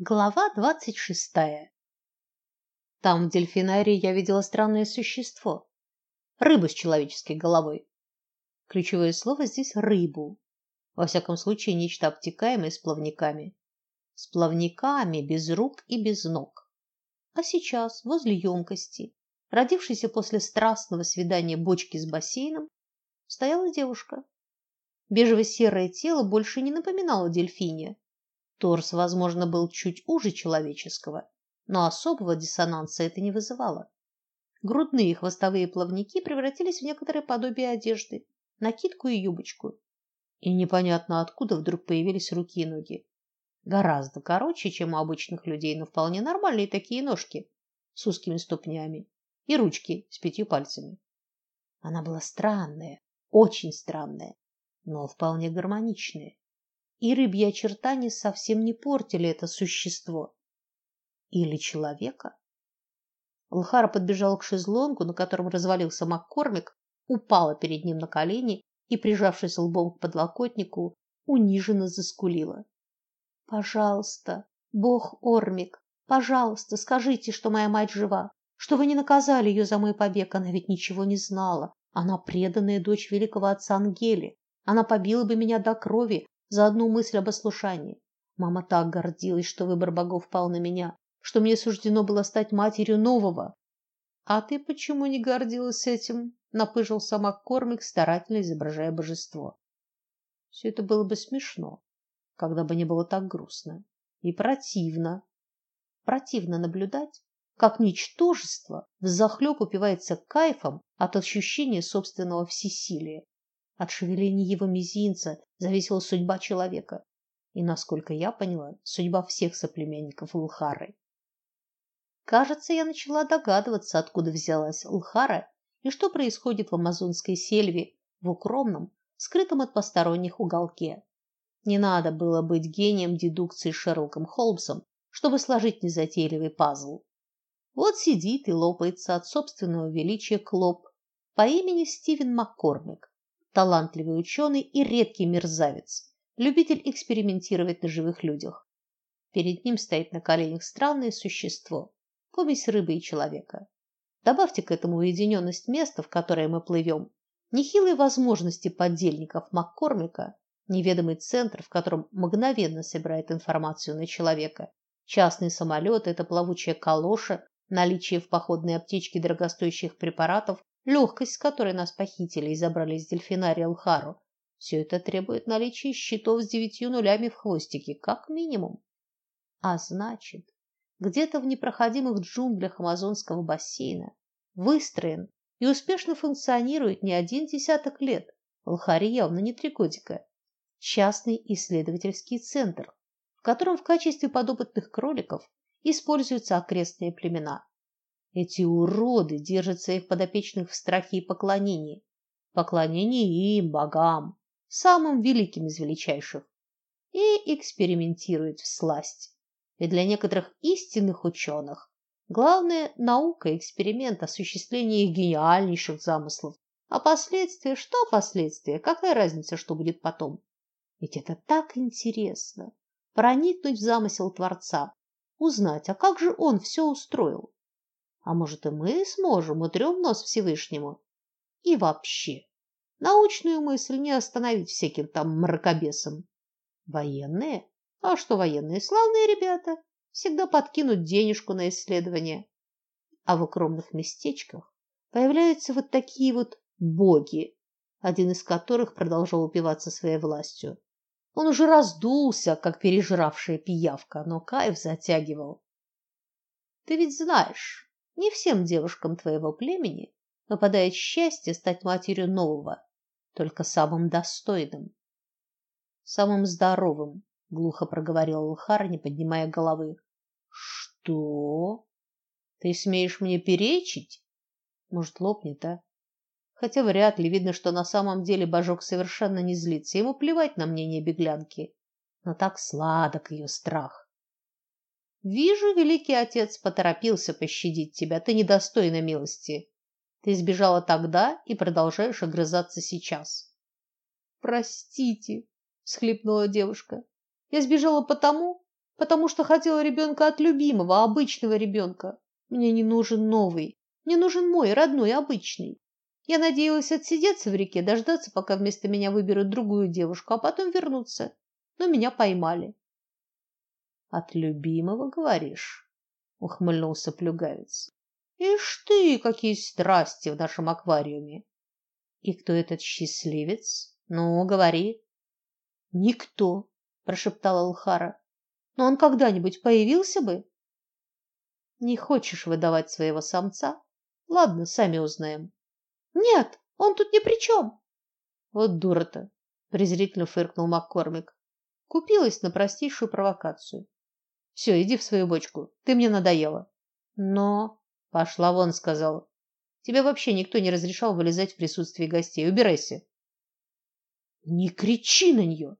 Глава двадцать шестая. Там в дельфинарии я видела странное существо рыбу с человеческой головой. Ключевое слово здесь рыбу. Во всяком случае, нечто обтекаемое с плавниками. С плавниками без рук и без ног. А сейчас возле емкости, родившейся после страстного свидания бочки с бассейном, стояла девушка. Бежево-серое тело больше не напоминало дельфине Торс, возможно, был чуть уже человеческого, но особого диссонанса это не вызывало. Грудные и хвостовые плавники превратились в некоторое подобие одежды, накидку и юбочку. И непонятно откуда вдруг появились руки и ноги. Гораздо короче, чем у обычных людей, но вполне нормальные такие ножки с узкими ступнями и ручки с пятью пальцами. Она была странная, очень странная, но вполне гармоничная и рыбьи очертания совсем не портили это существо. Или человека. Лхара подбежала к шезлонгу, на котором развалился Маккормик, упала перед ним на колени и, прижавшись лбом к подлокотнику, униженно заскулила. Пожалуйста, бог Ормик, пожалуйста, скажите, что моя мать жива, что вы не наказали ее за мой побег, она ведь ничего не знала. Она преданная дочь великого отца Ангели. Она побила бы меня до крови, за одну мысль об ослушании. Мама так гордилась, что выбор богов пал на меня, что мне суждено было стать матерью нового. А ты почему не гордилась этим? напыжился Маккормик, старательно изображая божество. Все это было бы смешно, когда бы не было так грустно и противно. Противно наблюдать, как ничтожество взахлеб упивается кайфом от ощущения собственного всесилия. От шевеления его мизинца зависела судьба человека. И, насколько я поняла, судьба всех соплеменников Лхары. Кажется, я начала догадываться, откуда взялась Лхара и что происходит в амазонской сельве в укромном, скрытом от посторонних уголке. Не надо было быть гением дедукции Шерлоком Холмсом, чтобы сложить незатейливый пазл. Вот сидит и лопается от собственного величия клоп по имени Стивен Маккормик талантливый ученый и редкий мерзавец, любитель экспериментировать на живых людях. Перед ним стоит на коленях странное существо, помесь рыбы и человека. Добавьте к этому уединенность места, в которое мы плывем, нехилые возможности подельников Маккормика, неведомый центр, в котором мгновенно собирает информацию на человека, частный самолет – это плавучая калоша, наличие в походной аптечке дорогостоящих препаратов легкость, с которой нас похитили и забрали из дельфинария Лхару, все это требует наличия счетов с девятью нулями в хвостике, как минимум. А значит, где-то в непроходимых джунглях амазонского бассейна выстроен и успешно функционирует не один десяток лет, в Лхаре явно не три годика, частный исследовательский центр, в котором в качестве подопытных кроликов используются окрестные племена. Эти уроды держат своих подопечных в страхе и поклонении. Поклонение им, богам, самым великим из величайших. И экспериментируют в сласть. И для некоторых истинных ученых главное наука эксперимент осуществление их гениальнейших замыслов. А последствия, что последствия? Какая разница, что будет потом? Ведь это так интересно проникнуть в замысел творца, узнать, а как же он все устроил. А может, и мы сможем, утрем нос Всевышнему. И вообще, научную мысль не остановить всяким там мракобесом. Военные? А что военные? Славные ребята. Всегда подкинут денежку на исследования. А в укромных местечках появляются вот такие вот боги, один из которых продолжал упиваться своей властью. Он уже раздулся, как пережравшая пиявка, но кайф затягивал. Ты ведь знаешь, не всем девушкам твоего племени выпадает счастье стать матерью нового, только самым достойным, самым здоровым, глухо проговорил Лхар, не поднимая головы. Что? Ты смеешь мне перечить? Может, лопнет, а? Хотя вряд ли видно, что на самом деле божок совершенно не злится. Ему плевать на мнение беглянки, но так сладок ее страх. Вижу, великий отец поторопился пощадить тебя. Ты недостойна милости. Ты сбежала тогда и продолжаешь огрызаться сейчас. Простите, всхлипнула девушка. Я сбежала потому, потому что хотела ребенка от любимого, обычного ребенка. Мне не нужен новый, мне нужен мой родной, обычный. Я надеялась отсидеться в реке, дождаться, пока вместо меня выберут другую девушку, а потом вернуться. Но меня поймали. От любимого, говоришь? ухмыльнулся плюгавец. Ишь ты, какие страсти в нашем аквариуме. И кто этот счастливец? Ну, говори. Никто, прошептала Алхара. Но он когда-нибудь появился бы? Не хочешь выдавать своего самца? Ладно, сами узнаем. Нет, он тут ни при чем. Вот дура-то, презрительно фыркнул Маккормик. Купилась на простейшую провокацию. Все, иди в свою бочку. Ты мне надоела. Но пошла вон, сказал. Тебе вообще никто не разрешал вылезать в присутствии гостей. Убирайся. Не кричи на нее.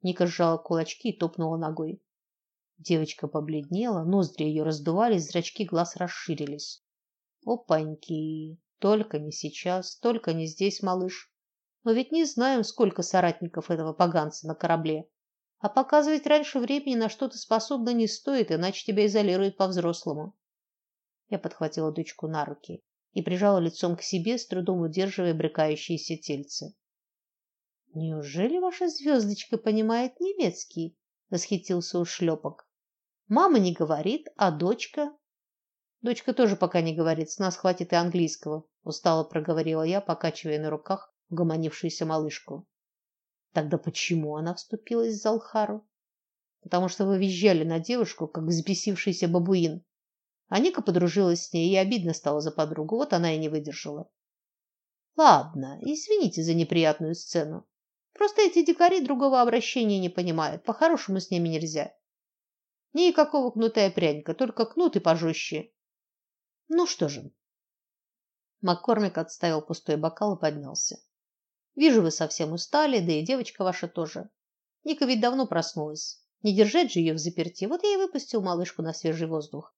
Ника сжала кулачки и топнула ногой. Девочка побледнела, ноздри ее раздувались, зрачки глаз расширились. Опаньки! Только не сейчас, только не здесь, малыш. Мы ведь не знаем, сколько соратников этого поганца на корабле. А показывать раньше времени на что ты способна не стоит, иначе тебя изолируют по-взрослому. Я подхватила дочку на руки и прижала лицом к себе, с трудом удерживая брыкающееся тельце. Неужели ваша звездочка понимает немецкий? восхитился ушлепок. Мама не говорит, а дочка? Дочка тоже пока не говорит, с нас хватит и английского, устало проговорила я, покачивая на руках угомонившуюся малышку. Тогда почему она вступилась за Алхару? Потому что вы визжали на девушку, как взбесившийся бабуин. А Ника подружилась с ней, и обидно стало за подругу. Вот она и не выдержала. Ладно, извините за неприятную сцену. Просто эти дикари другого обращения не понимают. По-хорошему с ними нельзя. Никакого кнута и пряника, только кнут и пожестче. Ну что же? Маккормик отставил пустой бокал и поднялся. Вижу, вы совсем устали, да и девочка ваша тоже. Ника ведь давно проснулась. Не держать же ее в заперти. Вот я и выпустил малышку на свежий воздух.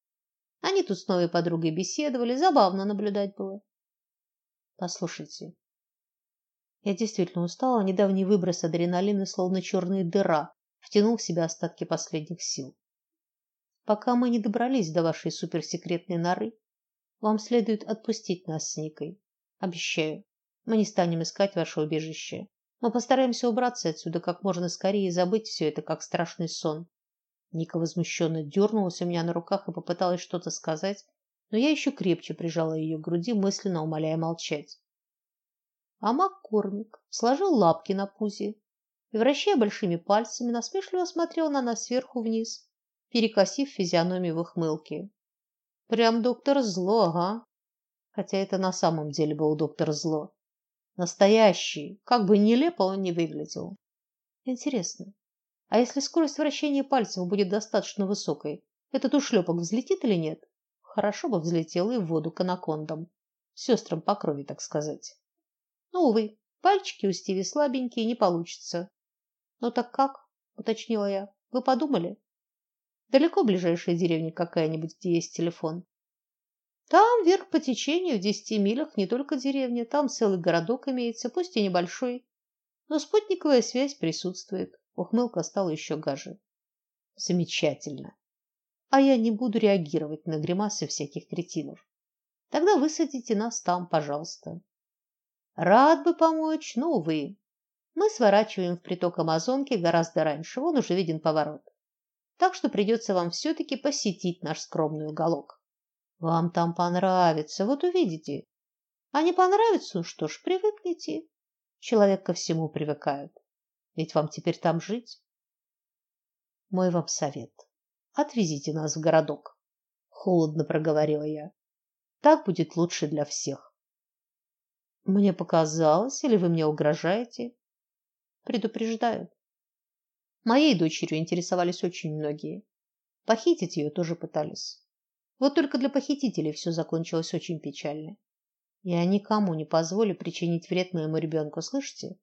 Они тут с новой подругой беседовали, забавно наблюдать было. Послушайте, я действительно устала, недавний выброс адреналина словно черная дыра втянул в себя остатки последних сил. Пока мы не добрались до вашей суперсекретной норы, вам следует отпустить нас с Никой. Обещаю. Мы не станем искать ваше убежище. Мы постараемся убраться отсюда как можно скорее и забыть все это как страшный сон. Ника возмущенно дернулась у меня на руках и попыталась что-то сказать, но я еще крепче прижала ее к груди, мысленно умоляя молчать. А Маккормик сложил лапки на пузе и, вращая большими пальцами, насмешливо смотрел на нас сверху вниз, перекосив физиономию в ухмылке. Прям доктор зло, ага. Хотя это на самом деле был доктор зло. Настоящий, как бы нелепо он ни выглядел. Интересно, а если скорость вращения пальцев будет достаточно высокой, этот ушлепок взлетит или нет? Хорошо бы взлетел и в воду к анакондам, сестрам по крови, так сказать. Но, увы, пальчики у Стиви слабенькие, не получится. Ну так как? уточнила я. Вы подумали? Далеко ближайшая деревня какая-нибудь, где есть телефон? Там вверх по течению в десяти милях не только деревня, там целый городок имеется, пусть и небольшой, но спутниковая связь присутствует. Ухмылка стала еще гаже. Замечательно. А я не буду реагировать на гримасы всяких кретинов. Тогда высадите нас там, пожалуйста. Рад бы помочь, но увы. Мы сворачиваем в приток Амазонки гораздо раньше, вон уже виден поворот. Так что придется вам все таки посетить наш скромный уголок. Вам там понравится, вот увидите. А не понравится, что ж, привыкните. Человек ко всему привыкает. Ведь вам теперь там жить. Мой вам совет: отвезите нас в городок, холодно проговорила я. Так будет лучше для всех. Мне показалось, или вы мне угрожаете? Предупреждаю. Моей дочерью интересовались очень многие. Похитить ее тоже пытались. Вот только для похитителей все закончилось очень печально. Я никому не позволю причинить вред моему ребенку, слышите?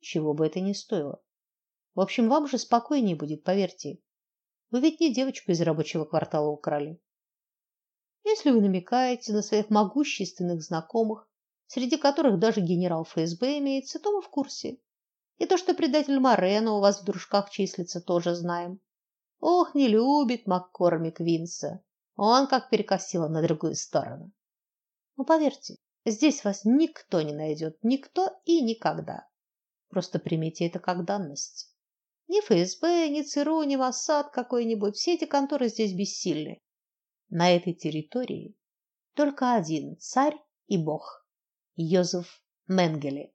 Чего бы это ни стоило. В общем, вам же спокойнее будет, поверьте. Вы ведь не девочку из рабочего квартала украли. Если вы намекаете на своих могущественных знакомых, среди которых даже генерал ФСБ имеется, то мы в курсе. И то, что предатель Морено у вас в дружках числится, тоже знаем. Ох, не любит Маккормик Винса. Он как перекосило на другую сторону. Но поверьте, здесь вас никто не найдет, никто и никогда. Просто примите это как данность. Ни ФСБ, ни ЦРУ, ни Моссад какой-нибудь, все эти конторы здесь бессильны. На этой территории только один царь и бог Йозеф Менгеле.